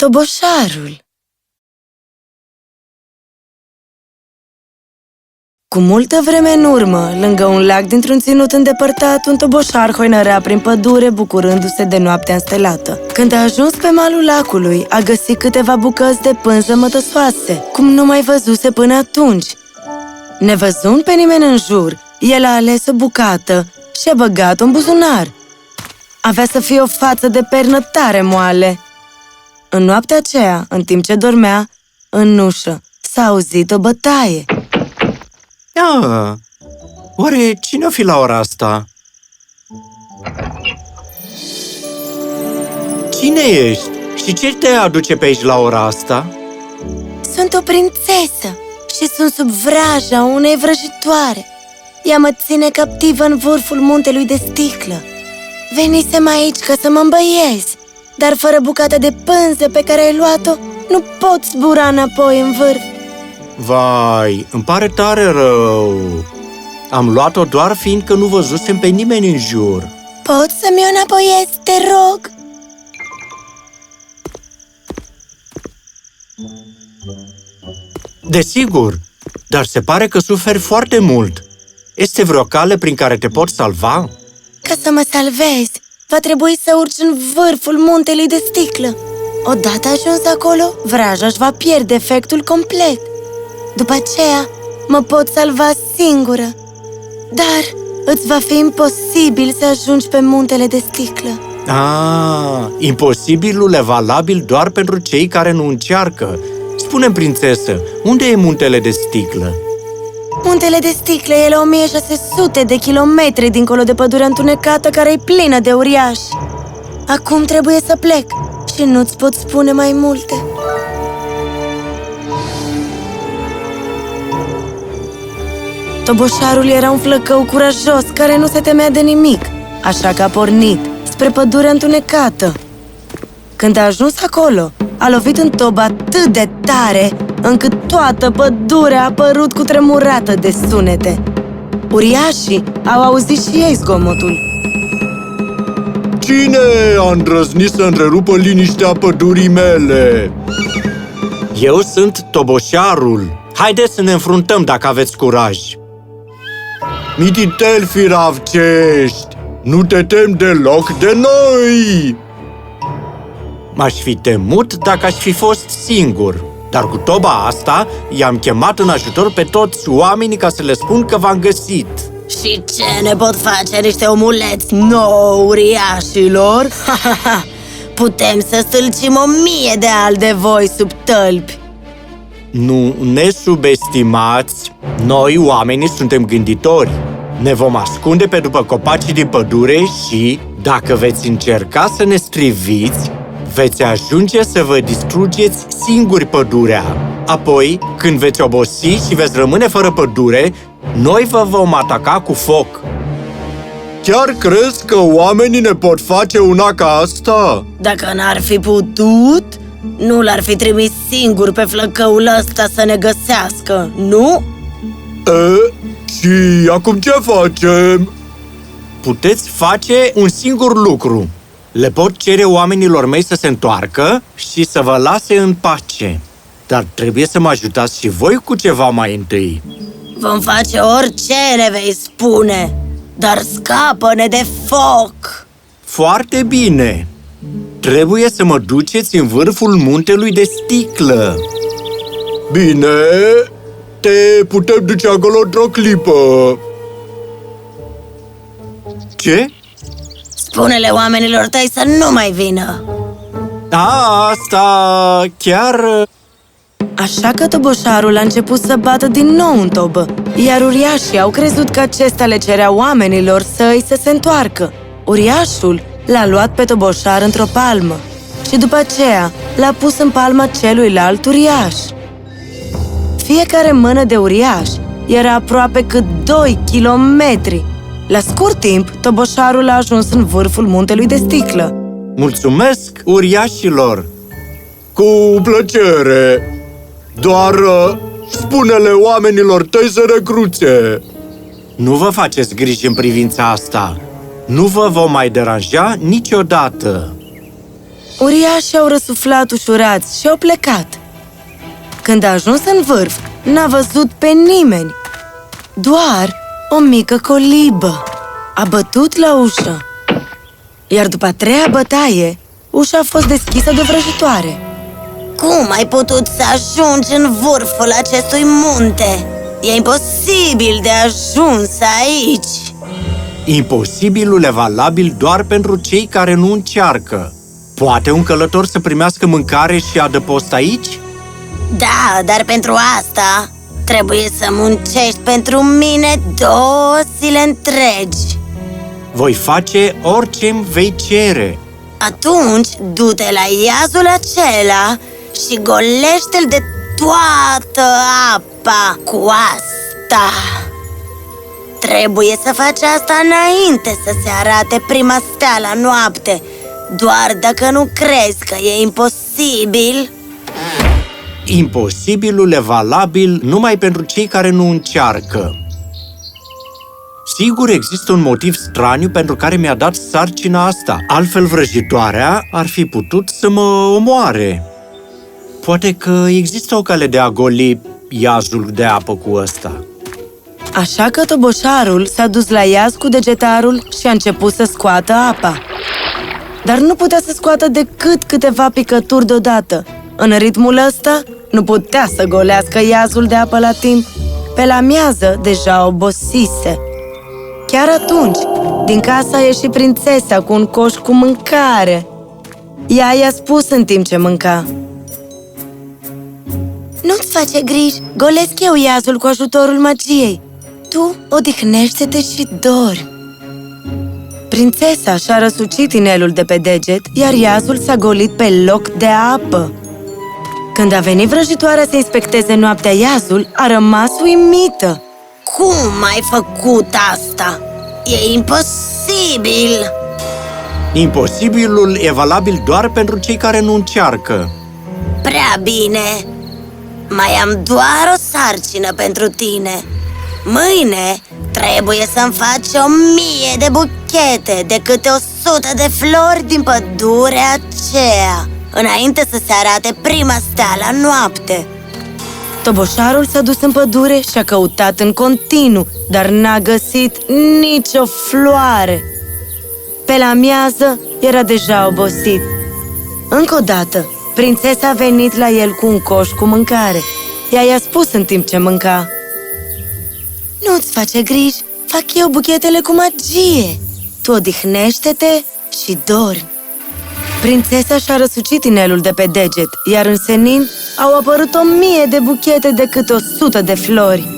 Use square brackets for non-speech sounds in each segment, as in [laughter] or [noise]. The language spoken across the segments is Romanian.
Toboșarul Cu multă vreme în urmă, lângă un lac dintr-un ținut îndepărtat, un toboșar hoinărea prin pădure, bucurându-se de noaptea înstelată. Când a ajuns pe malul lacului, a găsit câteva bucăți de pânză mătăsoase, cum nu mai văzuse până atunci. Nevăzând pe nimeni în jur, el a ales o bucată și a băgat-o în buzunar. Avea să fie o față de pernă tare moale. În noaptea aceea, în timp ce dormea, în ușă s-a auzit o bătaie. Ah, oare cine o fi la ora asta? Cine ești? Și ce te aduce pe aici la ora asta? Sunt o prințesă și sunt sub vraja unei vrăjitoare. Ea mă ține captivă în vârful muntelui de sticlă. Venisem aici ca să mă îmbăiez, dar fără bucata de pânză pe care ai luat-o, nu pot zbura înapoi în vârf. Vai, îmi pare tare rău! Am luat-o doar fiindcă nu văzusem pe nimeni în jur. Poți să-mi o înapoiez, te rog? Desigur, dar se pare că suferi foarte mult. Este vreo cale prin care te pot salva? Ca să mă salvezi, va trebui să urci în vârful muntelui de sticlă. Odată ajuns acolo, vraja își va pierde efectul complet. După aceea, mă pot salva singură. Dar îți va fi imposibil să ajungi pe muntele de sticlă. Ah, imposibilul e valabil doar pentru cei care nu încearcă. spune prințesă, unde e muntele de sticlă? Muntele de sticlă e la 1600 de kilometri dincolo de pădurea întunecată care e plină de uriași. Acum trebuie să plec și nu-ți pot spune mai multe. Toboșarul era un flăcău curajos care nu se temea de nimic, așa că a pornit spre pădurea întunecată. Când a ajuns acolo, a lovit în tob atât de tare încât toată pădurea a părut cu tremurată de sunete. Uriașii au auzit și ei zgomotul. Cine a îndrăznit să întrerupă liniștea pădurii mele? Eu sunt Toboșarul. Haideți să ne înfruntăm dacă aveți curaj. Mititel firavcești! Nu te tem deloc de noi! M-aș fi temut dacă aș fi fost singur. Dar cu toba asta, i-am chemat în ajutor pe toți oamenii ca să le spun că v-am găsit. Și ce ne pot face niște omuleți nou, uriașilor? [laughs] Putem să stâlcim o mie de al de voi sub tălpi. Nu ne subestimați, noi oamenii suntem gânditori. Ne vom ascunde pe după copacii din pădure și, dacă veți încerca să ne striviți, veți ajunge să vă distrugeți singuri pădurea. Apoi, când veți obosi și veți rămâne fără pădure, noi vă vom ataca cu foc. Chiar crezi că oamenii ne pot face una ca asta? Dacă n-ar fi putut, nu l-ar fi trimis singur pe flăcăul ăsta să ne găsească, nu? E, și acum ce facem? Puteți face un singur lucru. Le pot cere oamenilor mei să se întoarcă și să vă lase în pace. Dar trebuie să mă ajutați și voi cu ceva mai întâi. Vom face orice ne vei spune, dar scapă-ne de foc! Foarte bine! Trebuie să mă duceți în vârful muntelui de sticlă. Bine, te putem duce acolo într-o clipă. Ce? Spune-le oamenilor tăi să nu mai vină! A, asta chiar... Așa că toboșarul a început să bată din nou în tobă, iar uriașii au crezut că acesta le cerea oamenilor săi să se întoarcă. Uriașul l-a luat pe toboșar într-o palmă și după aceea l-a pus în palma celuilalt uriaș. Fiecare mână de uriaș era aproape cât 2 kilometri. La scurt timp, toboșarul a ajuns în vârful muntelui de sticlă. Mulțumesc, uriașilor! Cu plăcere! Doar uh, spune-le oamenilor tăi să recruțe! Nu vă faceți griji în privința asta. Nu vă vom mai deranja niciodată. Uriașii au răsuflat ușurați și au plecat. Când a ajuns în vârf, n-a văzut pe nimeni. Doar o mică colibă. A bătut la ușă. Iar după a treia bătaie, ușa a fost deschisă de vrăjitoare. Cum ai putut să ajungi în vârful acestui munte? E imposibil de ajuns aici Imposibilul e valabil doar pentru cei care nu încearcă. Poate un călător să primească mâncare și adăpost aici? Da, dar pentru asta trebuie să muncești pentru mine două zile întregi. Voi face orice îmi vei cere. Atunci, du-te la iazul acela și golește-l de toată apa cu asta. Trebuie să faci asta înainte să se arate prima stea la noapte. Doar dacă nu crezi că e imposibil Imposibilul e valabil numai pentru cei care nu încearcă. Sigur există un motiv straniu pentru care mi-a dat sarcina asta. Altfel vrăjitoarea ar fi putut să mă omoare. Poate că există o cale de a goli iazul de apă cu ăsta. Așa că toboșarul s-a dus la iaz cu degetarul și a început să scoată apa. Dar nu putea să scoată decât câteva picături deodată. În ritmul ăsta, nu putea să golească iazul de apă la timp. Pe la miază deja obosise. Chiar atunci, din casa a ieșit prințesa cu un coș cu mâncare. Ea i-a spus în timp ce mânca. Nu-ți face griji, golesc eu iazul cu ajutorul magiei Tu odihnește-te și dormi Prințesa și-a răsucit inelul de pe deget, iar iazul s-a golit pe loc de apă. Când a venit vrăjitoarea să inspecteze noaptea iazul, a rămas uimită. Cum ai făcut asta? E imposibil! Imposibilul e valabil doar pentru cei care nu încearcă. Prea bine! Mai am doar o sarcină pentru tine Mâine trebuie să-mi faci o mie de buchete de câte o sută de flori din pădurea aceea Înainte să se arate prima stea la noapte Toboșarul s-a dus în pădure și a căutat în continuu, dar n-a găsit nicio floare. Pe la miază era deja obosit. Încă o dată, prințesa a venit la el cu un coș cu mâncare. Ea i-a spus în timp ce mânca. Nu-ți face griji, fac eu buchetele cu magie Tu odihnește-te și dormi Prințesa și-a răsucit inelul de pe deget, iar în senin au apărut o mie de buchete de câte o sută de flori.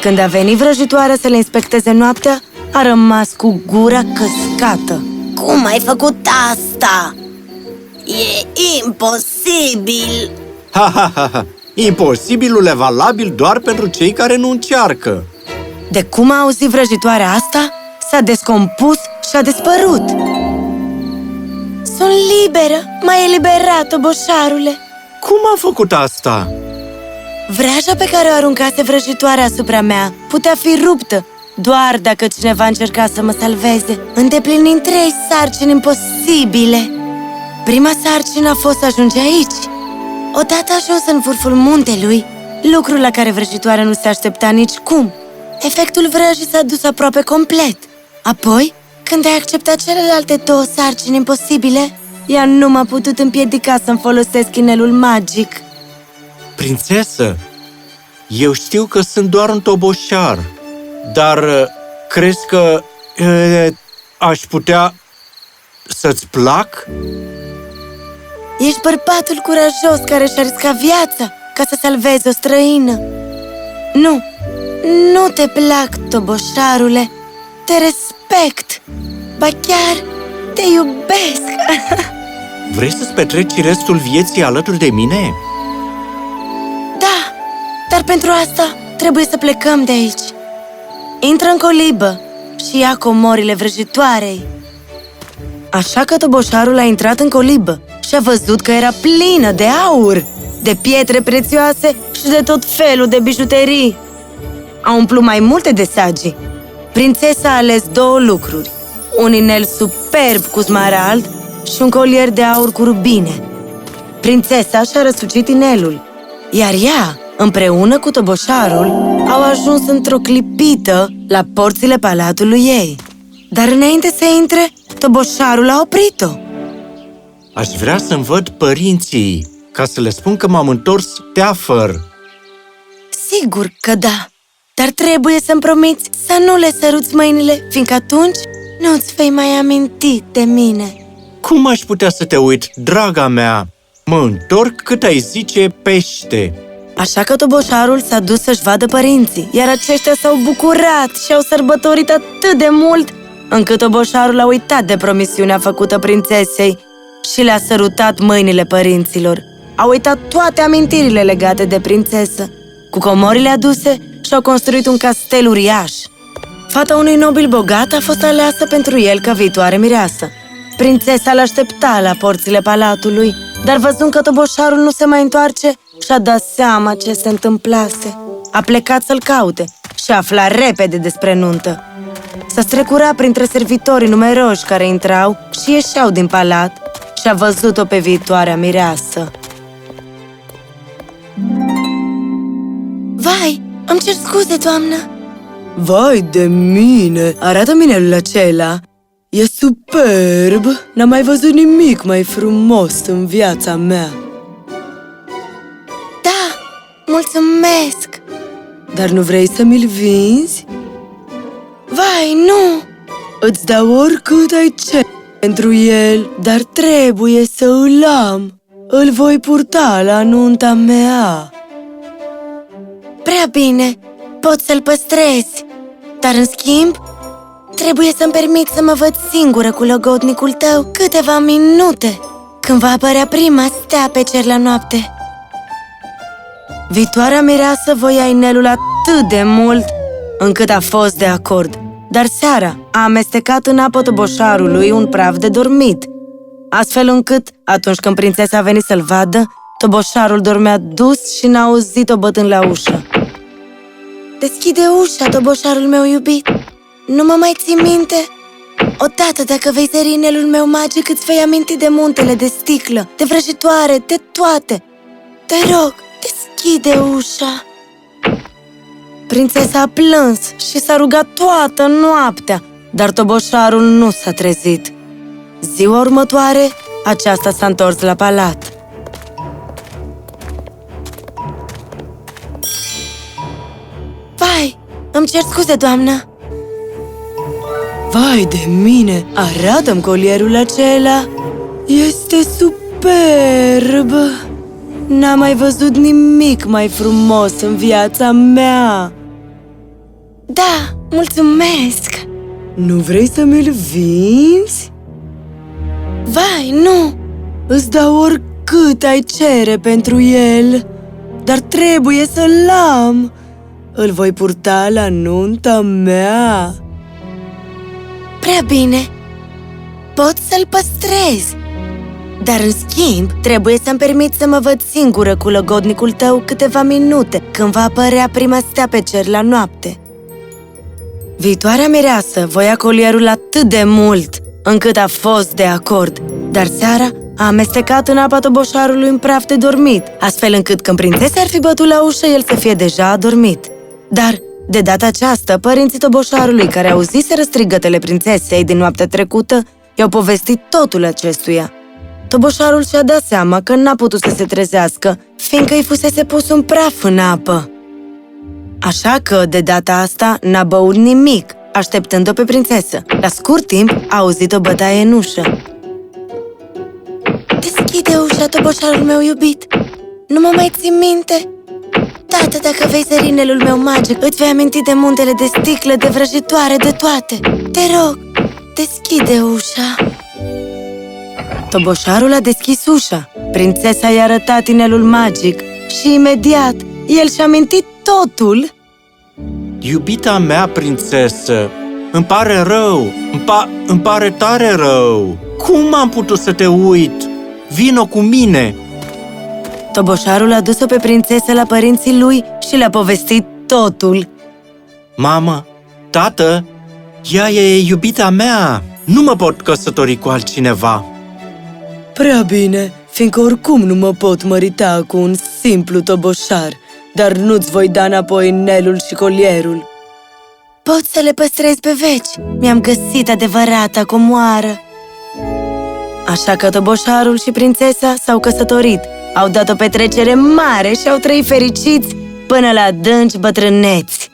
Când a venit vrăjitoarea să le inspecteze noaptea, a rămas cu gura căscată. Cum ai făcut asta? E imposibil! Ha, ha, ha, ha! Imposibilul e valabil doar pentru cei care nu încearcă. De cum a auzit vrăjitoarea asta, s-a descompus și a dispărut. Sunt liberă! M-ai eliberat, oboșarule! Cum a făcut asta? Vreaja pe care o aruncase vrăjitoarea asupra mea putea fi ruptă doar dacă cineva încerca să mă salveze, îndeplinind trei sarcini imposibile. Prima sarcină a fost să ajunge aici. Odată ajuns în vârful muntelui, lucru la care vrăjitoarea nu se aștepta nici cum. Efectul vrăjii s-a dus aproape complet. Apoi, când ai acceptat celelalte două sarcini imposibile, ea nu m-a putut împiedica să-mi folosesc inelul magic. Prințesă, eu știu că sunt doar un toboșar, dar uh, crezi că e, aș putea să-ți plac? Ești bărbatul curajos care și-a riscat viața ca să salvezi o străină. Nu, nu te plac, toboșarule, te respect, ba chiar te iubesc. [laughs] Vrei să-ți petreci restul vieții alături de mine? Da, dar pentru asta trebuie să plecăm de aici. Intră în colibă și ia comorile vrăjitoarei. Așa că toboșarul a intrat în colibă și a văzut că era plină de aur, de pietre prețioase și de tot felul de bijuterii. A umplut mai multe de sagi. Prințesa a ales două lucruri. Un inel superb cu smarald, și un colier de aur cu rubine. Prințesa și-a răsucit inelul, iar ea, împreună cu toboșarul, au ajuns într-o clipită la porțile palatului ei. Dar înainte să intre, toboșarul a oprit-o. Aș vrea să-mi văd părinții, ca să le spun că m-am întors teafăr. Sigur că da, dar trebuie să-mi promiți să nu le săruți mâinile, fiindcă atunci nu-ți vei mai aminti de mine. Cum aș putea să te uit, draga mea? Mă întorc cât ai zice pește. Așa că toboșarul s-a dus să-și vadă părinții, iar aceștia s-au bucurat și au sărbătorit atât de mult, încât toboșarul a uitat de promisiunea făcută prințesei și le-a sărutat mâinile părinților. A uitat toate amintirile legate de prințesă. Cu comorile aduse, și-au construit un castel uriaș. Fata unui nobil bogat a fost aleasă pentru el ca viitoare mireasă. Prințesa l-aștepta la porțile palatului, dar văzând că toboșarul nu se mai întoarce, și-a dat seama ce se întâmplase. A plecat să-l caute și afla repede despre nuntă. S-a strecurat printre servitorii numeroși care intrau și ieșeau din palat și a văzut-o pe viitoarea mireasă. Vai, îmi cer scuze, doamnă! Vai de mine! Arată minelul acela! E superb! N-am mai văzut nimic mai frumos în viața mea! Da, mulțumesc! Dar nu vrei să mi-l vinzi? Vai, nu! Îți dau oricât ai ce pentru el, dar trebuie să îl am. Îl voi purta la nunta mea. Prea bine, pot să-l păstrezi, dar în schimb, trebuie să-mi permit să mă văd singură cu logodnicul tău câteva minute, când va apărea prima stea pe cer la noapte. Viitoarea mireasă voia inelul atât de mult încât a fost de acord. Dar seara a amestecat în apă toboșarului un praf de dormit, astfel încât, atunci când prințesa a venit să-l vadă, toboșarul dormea dus și n-a auzit-o bătând la ușă. Deschide ușa, toboșarul meu iubit! Nu mă mai ții minte? Odată dacă vei zări inelul meu magic, îți vei aminti de muntele de sticlă, de vrăjitoare, de toate! Te rog, deschide ușa! Prințesa a plâns și s-a rugat toată noaptea, dar toboșarul nu s-a trezit. Ziua următoare, aceasta s-a întors la palat. Cer scuze, doamnă! Vai de mine! Arată-mi colierul acela! Este superb! N-am mai văzut nimic mai frumos în viața mea! Da, mulțumesc! Nu vrei să mi-l vinzi? Vai, nu! Îți dau oricât ai cere pentru el, dar trebuie să-l am! Îl voi purta la nunta mea! Prea bine! Pot să-l păstrezi! Dar, în schimb, trebuie să-mi permit să mă văd singură cu logodnicul tău câteva minute, când va apărea prima stea pe cer la noapte. Viitoarea mireasă voia colierul atât de mult, încât a fost de acord, dar seara a amestecat în apa toboșarului un praf de dormit, astfel încât când prințesa ar fi bătut la ușă, el să fie deja adormit. Dar, de data aceasta, părinții toboșarului, care auziseră strigătele prințesei din noaptea trecută, i-au povestit totul acestuia. Toboșarul și-a dat seama că n-a putut să se trezească, fiindcă îi fusese pus un praf în apă. Așa că, de data asta, n-a băut nimic, așteptând-o pe prințesă. La scurt timp, a auzit o bătaie în ușă. Deschide ușa, toboșarul meu iubit! Nu mă mai țin minte? Tată, dacă vei zărinelul meu magic, îți vei aminti de muntele de sticlă, de vrăjitoare, de toate. Te rog, deschide ușa! Toboșarul a deschis ușa. Prințesa i-a arătat inelul magic și imediat el și-a amintit totul. Iubita mea prințesă, îmi pare rău, îmi, pa- îmi pare tare rău. Cum am putut să te uit? Vino cu mine! Toboșarul a dus-o pe prințesă la părinții lui și le-a povestit totul. Mamă, tată, ea e iubita mea. Nu mă pot căsători cu altcineva. Prea bine, fiindcă oricum nu mă pot mărita cu un simplu toboșar, dar nu-ți voi da înapoi inelul și colierul. Pot să le păstrez pe veci. Mi-am găsit adevărata comoară. Așa că toboșarul și prințesa s-au căsătorit, au dat o petrecere mare și au trăit fericiți până la adânci bătrâneți.